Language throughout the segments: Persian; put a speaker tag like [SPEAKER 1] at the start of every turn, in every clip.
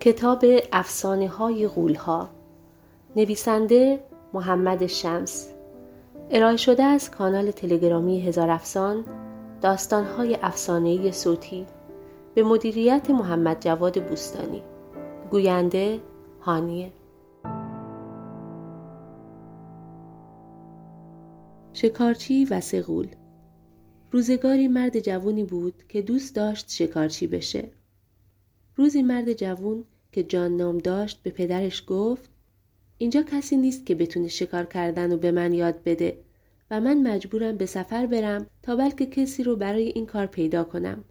[SPEAKER 1] کتاب افسانه های غول ها نویسنده محمد شمس. ارائه شده از کانال تلگرامی هزار افسان داستان های افسانه صوتی. به مدیریت محمد جواد بوستانی. گوینده هانیه. شکارچی و سغول روزگاری مرد جوانی بود که دوست داشت شکارچی بشه. روزی مرد جوون که جان نام داشت به پدرش گفت اینجا کسی نیست که بتونه شکار کردن و به من یاد بده و من مجبورم به سفر برم تا بلکه کسی رو برای این کار پیدا کنم.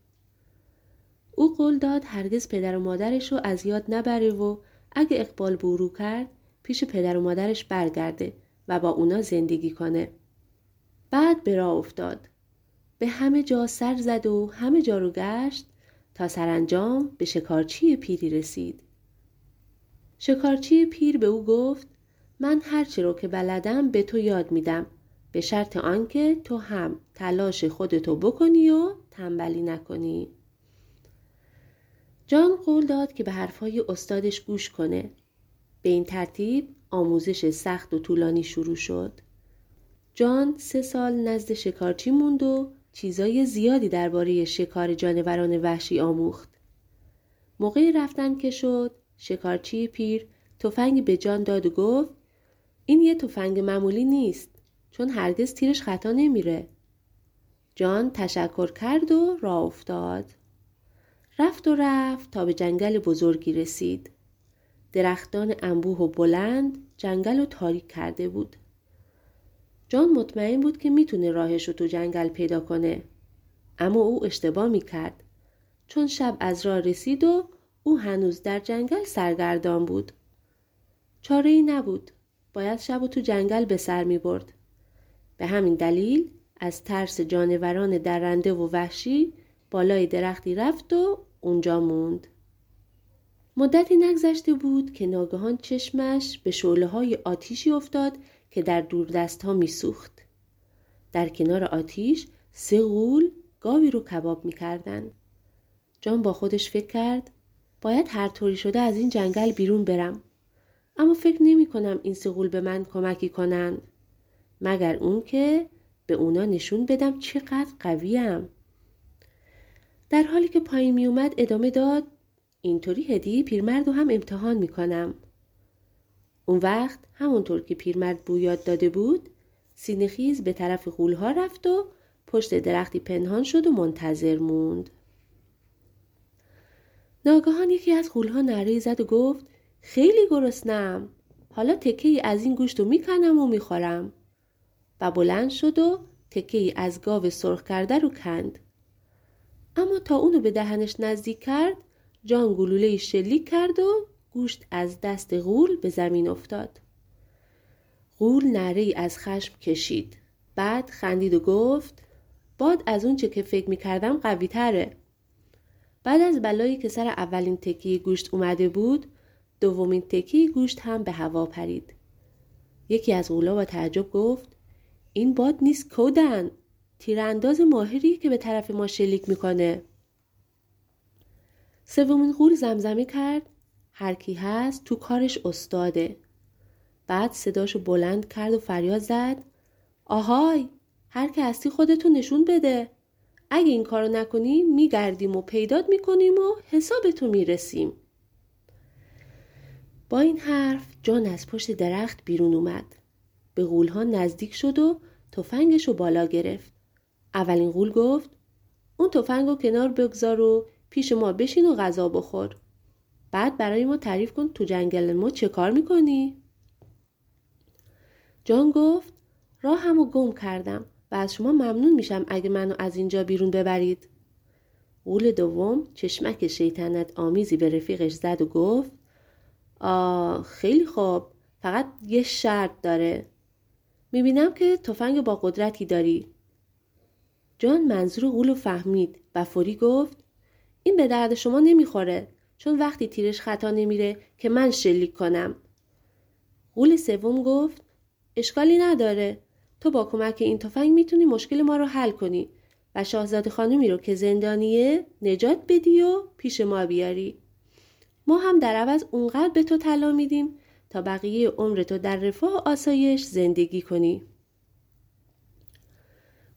[SPEAKER 1] او قول داد هرگز پدر و مادرش رو از یاد نبره و اگه اقبال برو کرد پیش پدر و مادرش برگرده و با اونا زندگی کنه. بعد به راه افتاد. به همه جا سر زد و همه جا رو گشت تا سرانجام به شکارچی پیری رسید. شکارچی پیر به او گفت من هرچی رو که بلدم به تو یاد میدم به شرط آنکه تو هم تلاش خودتو بکنی و تنبلی نکنی. جان قول داد که به حرفهای استادش گوش کنه. به این ترتیب آموزش سخت و طولانی شروع شد. جان سه سال نزد شکارچی موند و چیزای زیادی درباره شکار جانوران وحشی آموخت. موقع رفتن که شد شکارچی پیر تفنگ به جان داد و گفت این یه تفنگ معمولی نیست چون هرگز تیرش خطا نمیره. جان تشکر کرد و راه افتاد. رفت و رفت تا به جنگل بزرگی رسید. درختان انبوه و بلند جنگل و تاریک کرده بود. جان مطمئن بود که می‌تونه راهش رو تو جنگل پیدا کنه. اما او اشتباه می‌کرد. چون شب از راه رسید و او هنوز در جنگل سرگردان بود. چاره ای نبود. باید شب و تو جنگل به سر می برد. به همین دلیل از ترس جانوران درنده و وحشی بالای درختی رفت و اونجا موند. مدتی نگذشته بود که ناگهان چشمش به شعله های آتیشی افتاد که در دست ها میسوخت. در کنار آتیش سه غول گاوی رو کباب می‌کردن. جان با خودش فکر کرد باید هر طوری شده از این جنگل بیرون برم. اما فکر نمی کنم این سه غول به من کمکی کنند. مگر اون که به اونا نشون بدم چقدر قویم. در حالی که پایین می اومد ادامه داد اینطوری هدی پیرمرد رو هم امتحان می کنم. اون وقت همونطور که پیرمرد بویاد داده بود سینخیز به طرف غولها رفت و پشت درختی پنهان شد و منتظر موند. ناگهان یکی از غولها نره زد و گفت خیلی گرسنم. حالا تکه ای از این گوشت رو می‌کنم و می‌خورم. و بلند شد و تکه ای از گاو سرخ کرده رو کند. اما تا اونو به دهنش نزدیک کرد جان گلوله شلیک کرد و گوشت از دست غول به زمین افتاد. غول نره از خشم کشید. بعد خندید و گفت باد از اون چه که فکر می‌کردم قوی تره. بعد از بلایی که سر اولین تکی گوشت اومده بود دومین تکی گوشت هم به هوا پرید. یکی از غولا با تعجب گفت این باد نیست کودن تیرانداز ماهری که به طرف ما شلیک می‌کنه. سومین غول زمزمه کرد هر کی هست تو کارش استاده. بعد صداشو بلند کرد و فریاد زد آهای هر که هستی خودتو نشون بده. اگه این کارو نکنی میگردیم و پیدات می‌کنیم و حسابتو می‌رسیم. با این حرف جان از پشت درخت بیرون اومد. به غولها نزدیک شد و تفنگش رو بالا گرفت. اولین غول گفت اون تفنگ رو کنار بگذار و پیش ما بشین و غذا بخور. بعد برای ما تعریف کن تو جنگل ما چه کار می‌کنی؟ جان گفت راه همو گم کردم و از شما ممنون میشم اگه منو از اینجا بیرون ببرید. غول دوم چشمک شیطنت آمیزی به رفیقش زد و گفت آه خیلی خوب فقط یه شرط داره. می‌بینم که تفنگ با قدرتی داری. جان منظور غول فهمید و فوری گفت این به درد شما نمی‌خوره چون وقتی تیرش خطا نمیره که من شلیک کنم. غول سوم گفت اشکالی نداره تو با کمک این تفنگ می‌تونی مشکل ما رو حل کنی و شاهزاده خانمی رو که زندانیه نجات بدی و پیش ما بیاری. ما هم در عوض اونقدر به تو طلا میدیم تا بقیه عمر تو در رفاه و آسایش زندگی کنی.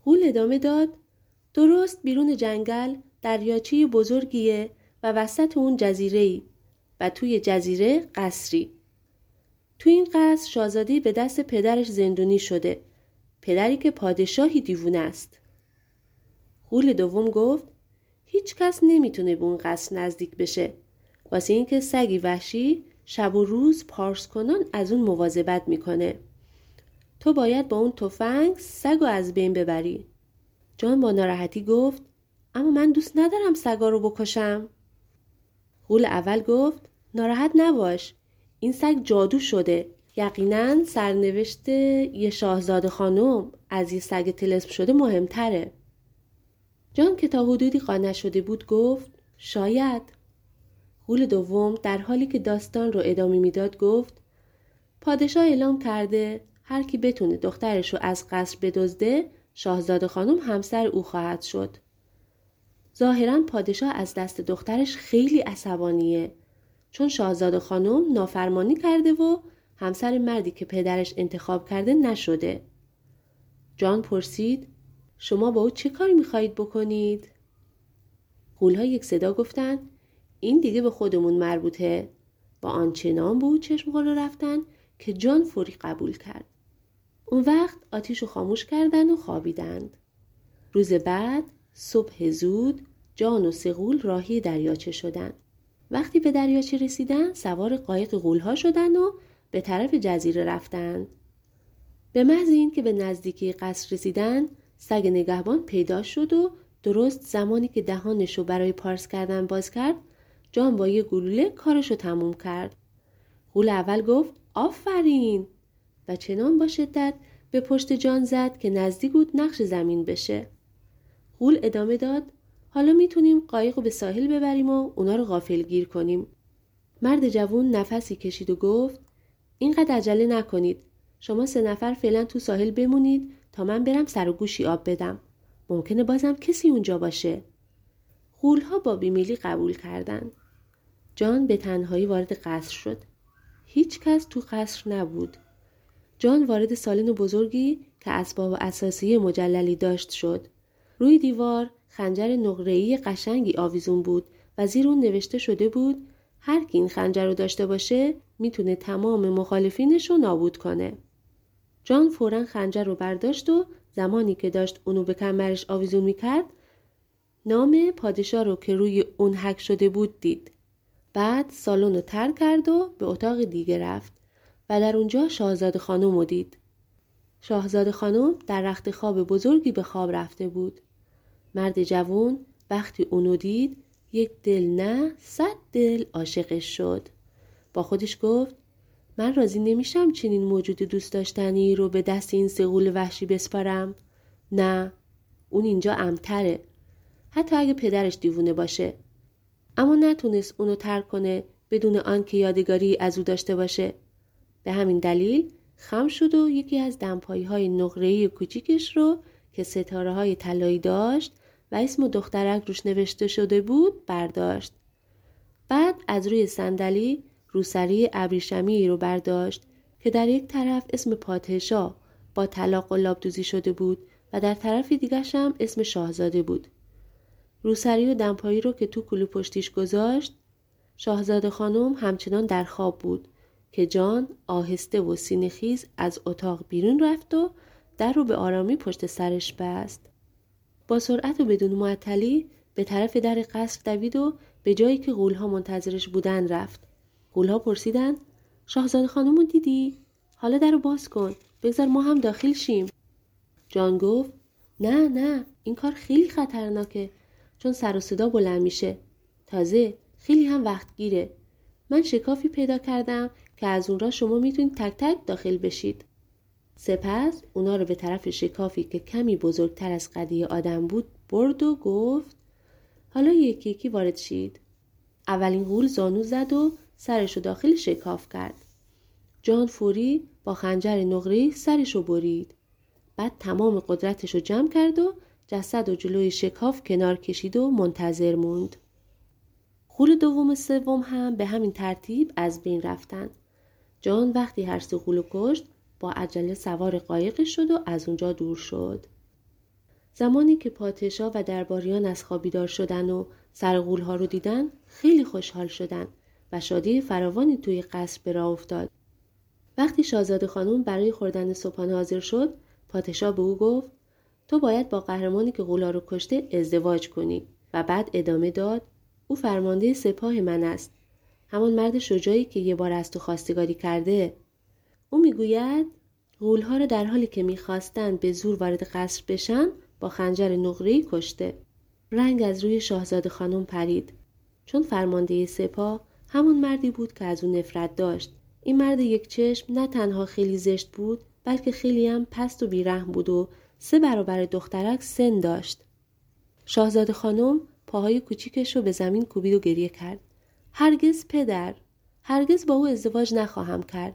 [SPEAKER 1] غول ادامه داد درست بیرون جنگل دریاچه بزرگیه و وسط اون جزیره ای و توی جزیره قصری. تو این قصر شاهزاده به دست پدرش زندونی شده. پدری که پادشاهی دیوونه است. غول دوم گفت هیچ کس نمی‌تونه به اون قصر نزدیک بشه. واسه اینکه سگی وحشی شب و روز پارس کنان از اون مواظبت می‌کنه. تو باید با اون تفنگ سگ و از بین ببری. جان با ناراحتی گفت اما من دوست ندارم سگا رو بکشم. غول اول گفت ناراحت نباش این سگ جادو شده. یقینا سرنوشت یه شاهزاده خانم از یه سگ تلسم شده مهمتره. جان که تا حدودی قانع شده بود گفت شاید. غول دوم در حالی که داستان رو ادامه می‌داد گفت پادشاه اعلام کرده هر کی بتونه دخترش رو از قصر بدزده شاهزاده خانم همسر او خواهد شد. ظاهرا پادشاه از دست دخترش خیلی عصبانیه چون شاهزاده خانم نافرمانی کرده و همسر مردی که پدرش انتخاب کرده نشده. جان پرسید شما با او چه کاری می‌خواهید بکنید؟ غولها یک صدا گفتن این دیگه به خودمون مربوطه. با آنچنان به او چشم رو رفتن که جان فوری قبول کرد. اون وقت آتیش رو خاموش کردن و خوابیدند. روز بعد صبح زود جان و سغول راهی دریاچه شدند. وقتی به دریاچه رسیدن سوار قایق غولها شدند و به طرف جزیره رفتند. به محض که به نزدیکی قصر رسیدن سگ نگهبان پیدا شد و درست زمانی که دهانش رو برای پارس کردن باز کرد جان با یه گلوله کارش رو تموم کرد. غول اول گفت آفرین و چنان با شدت به پشت جان زد که نزدیک بود نقش زمین بشه. غول ادامه داد حالا می‌تونیم قایق رو به ساحل ببریم و اونا رو غافل گیر کنیم. مرد جوون نفسی کشید و گفت اینقدر عجله نکنید. شما سه نفر فعلا تو ساحل بمونید تا من برم سر و گوشی آب بدم. ممکنه بازم کسی اونجا باشه. غولها با بیمیلی قبول کردند. جان به تنهایی وارد قصر شد. هیچ کس تو قصر نبود. جان وارد سالن بزرگی که اسباب اساسی مجللی داشت شد. روی دیوار خنجر نقره‌ای قشنگی آویزون بود و زیر اون نوشته شده بود هر کی این خنجر رو داشته باشه می‌تونه تمام مخالفینش رو نابود کنه. جان فورا خنجر رو برداشت و زمانی که داشت اونو به کمرش آویزون می‌کرد نام پادشاه رو که روی اون حک شده بود دید. بعد سالن رو ترک کرد و به اتاق دیگه رفت و در اونجا شاهزاده خانم رو دید. شاهزاده خانم در رخت خواب بزرگی به خواب رفته بود. مرد جوون وقتی اونو دید یک دل نه صد دل عاشقش شد. با خودش گفت من راضی نمیشم چنین موجود دوست داشتنی رو به دست این سغول وحشی بسپارم. نه اون اینجا امتره. حتی اگه پدرش دیوونه باشه. اما نتونست اونو ترک کنه بدون آنکه یادگاری از او داشته باشه. به همین دلیل خم شد و یکی از دمپایی های نقره‌ای کوچیکش رو که ستاره های طلایی داشت و اسم دخترک روش نوشته شده بود برداشت. بعد از روی صندلی روسری ابریشمی رو برداشت که در یک طرف اسم پادشاه با طلاق و دوزی شده بود و در طرف دیگرش هم اسم شاهزاده بود. روسری و دمپایی رو که تو کلو پشتیش گذاشت شاهزاده خانم همچنان در خواب بود که جان آهسته و سینخیز از اتاق بیرون رفت و در رو به آرامی پشت سرش بست. با سرعت و بدون معطلی به طرف در قصر دوید و به جایی که غولها منتظرش بودن رفت. غولها پرسیدند شاهزاده خانم دیدی؟ حالا در رو باز کن. بگذار ما هم داخل شیم. جان گفت نه نه این کار خیلی خطرناکه چون سر و صدا بلند میشه. تازه خیلی هم وقت گیره. من شکافی پیدا کردم که از اون را شما می‌تونید تک تک داخل بشید. سپس اونا رو به طرف شکافی که کمی بزرگتر از قدیه آدم بود برد و گفت حالا یکی یکی وارد شید. اولین غول زانو زد و سرش رو داخل شکاف کرد. جان فوری با خنجر نقری سرش رو برید. بعد تمام قدرتش رو جمع کرد و جسد و جلوی شکاف کنار کشید و منتظر موند. غول دوم و سوم هم به همین ترتیب از بین رفتن. جان وقتی هر سه غول کشت با عجله سوار قایق شد و از اونجا دور شد. زمانی که پاتشا و درباریان از خوابی دار شدن و سر ها رو دیدن خیلی خوشحال شدن و شادی فراوانی توی قصر به راه افتاد. وقتی شاهزاده خانم برای خوردن صبحانه حاضر شد پادشاه به او گفت تو باید با قهرمانی که غولا رو کشته ازدواج کنی و بعد ادامه داد او فرمانده سپاه من است همان مرد شجاعی که یه بار از تو خواستگاری کرده او می‌گوید غولها را در حالی که می‌خواستند به زور وارد قصر بشن با خنجر نقره‌ای کشته رنگ از روی شاهزاده خانم پرید چون فرمانده سپاه همون مردی بود که از او نفرت داشت این مرد یک چشم نه تنها خیلی زشت بود بلکه خیلی هم پست و بیرحم بود و سه برابر دخترک سن داشت. شاهزاده خانم پاهای کوچیکش رو به زمین کوبید و گریه کرد. هرگز پدر، هرگز با او ازدواج نخواهم کرد.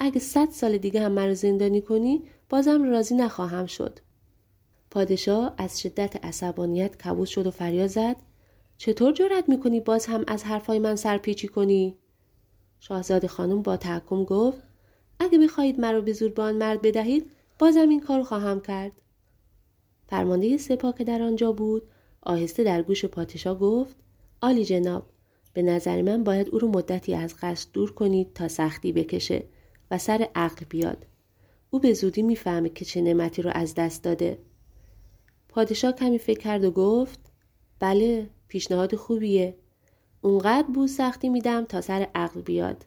[SPEAKER 1] اگه صد سال دیگه هم مرا زندانی کنی بازم راضی نخواهم شد. پادشاه از شدت عصبانیت کبوس شد و فریاد زد چطور جرأت می‌کنی باز هم از حرفای من سرپیچی کنی؟ شاهزاده خانم با تحکم گفت اگه بخواهید مرا به زور به آن مرد بدهید بازم این کار خواهم کرد فرمانده سپاه که در آنجا بود آهسته در گوش پادشاه گفت آلی جناب به نظر من باید او رو مدتی از قصد دور کنید تا سختی بکشه و سر عقل بیاد. او به زودی می‌فهمه که چه نعمتی رو از دست داده. پادشاه کمی فکر کرد و گفت بله پیشنهاد خوبیه. اونقدر بو سختی میدم تا سر عقل بیاد.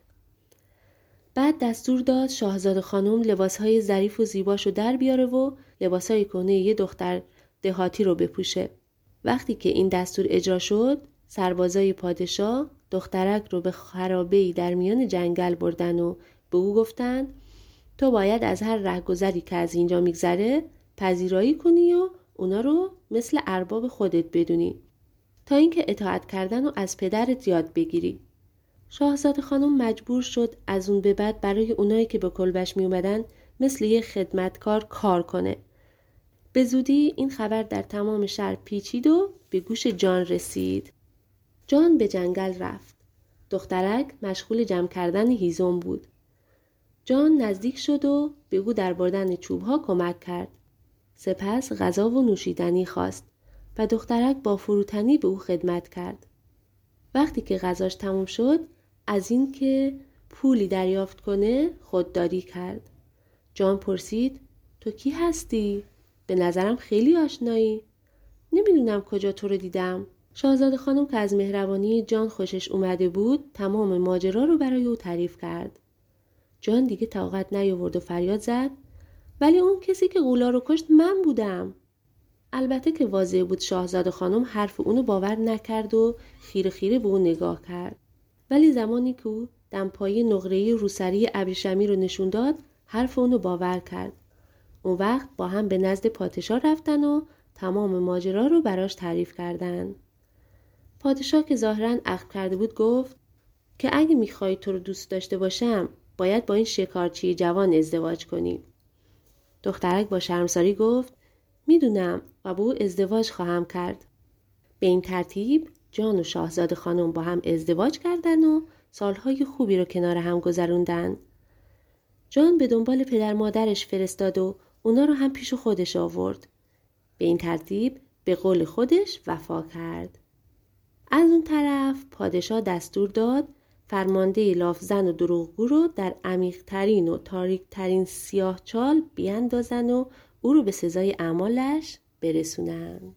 [SPEAKER 1] بعد دستور داد شاهزاده خانم لباسهای ظریف و زیباش رو در بیاره و لباسهای کنه یه دختر دهاتی رو بپوشه. وقتی که این دستور اجرا شد سربازای پادشاه دخترک رو به خرابه در میان جنگل بردن و به او گفتن تو باید از هر رهگذری که از اینجا میگذره پذیرایی کنی و اونا رو مثل ارباب خودت بدونی تا اینکه اطاعت کردن و از پدرت یاد بگیری شاهزاده خانم مجبور شد از اون به بعد برای اونایی که به کلبش می اومدن مثل یه خدمتکار کار کنه. به زودی این خبر در تمام شهر پیچید و به گوش جان رسید. جان به جنگل رفت. دخترک مشغول جمع کردن هیزم بود. جان نزدیک شد و به او در بردن چوبها کمک کرد. سپس غذا و نوشیدنی خواست و دخترک با فروتنی به او خدمت کرد. وقتی که غذاش تموم شد از اینکه پولی دریافت کنه خودداری کرد. جان پرسید تو کی هستی؟ به نظرم خیلی آشنایی. نمی‌دونم کجا تو رو دیدم. شاهزاده خانم که از مهربانی جان خوشش اومده بود تمام ماجرا رو برای او تعریف کرد. جان دیگه طاقت نیاورد و فریاد زد ولی اون کسی که غولا رو کشت من بودم. البته که واضح بود شاهزاده خانم حرف اونو باور نکرد و خیره خیره به او نگاه کرد. ولی زمانی که او دمپایی نقره‌ای روسری ابریشمی رو نشون داد حرف اونو باور کرد اون وقت با هم به نزد پادشاه رفتن و تمام ماجرا رو براش تعریف کردن پادشاه که ظاهرا عقل کرده بود گفت که اگه می‌خوای تو رو دوست داشته باشم باید با این شکارچی جوان ازدواج کنی دخترک با شرمساری گفت می‌دونم و با او ازدواج خواهم کرد به این ترتیب جان و شاهزاده خانم با هم ازدواج کردن و سالهای خوبی رو کنار هم گذروندن. جان به دنبال پدر مادرش فرستاد و اونا رو هم پیش خودش آورد. به این ترتیب به قول خودش وفا کرد. از اون طرف پادشاه دستور داد فرمانده لافزن و دروغگو رو در عمیقترین و تاریکترین سیاه چال بیاندازن و او رو به سزای اعمالش برسونن.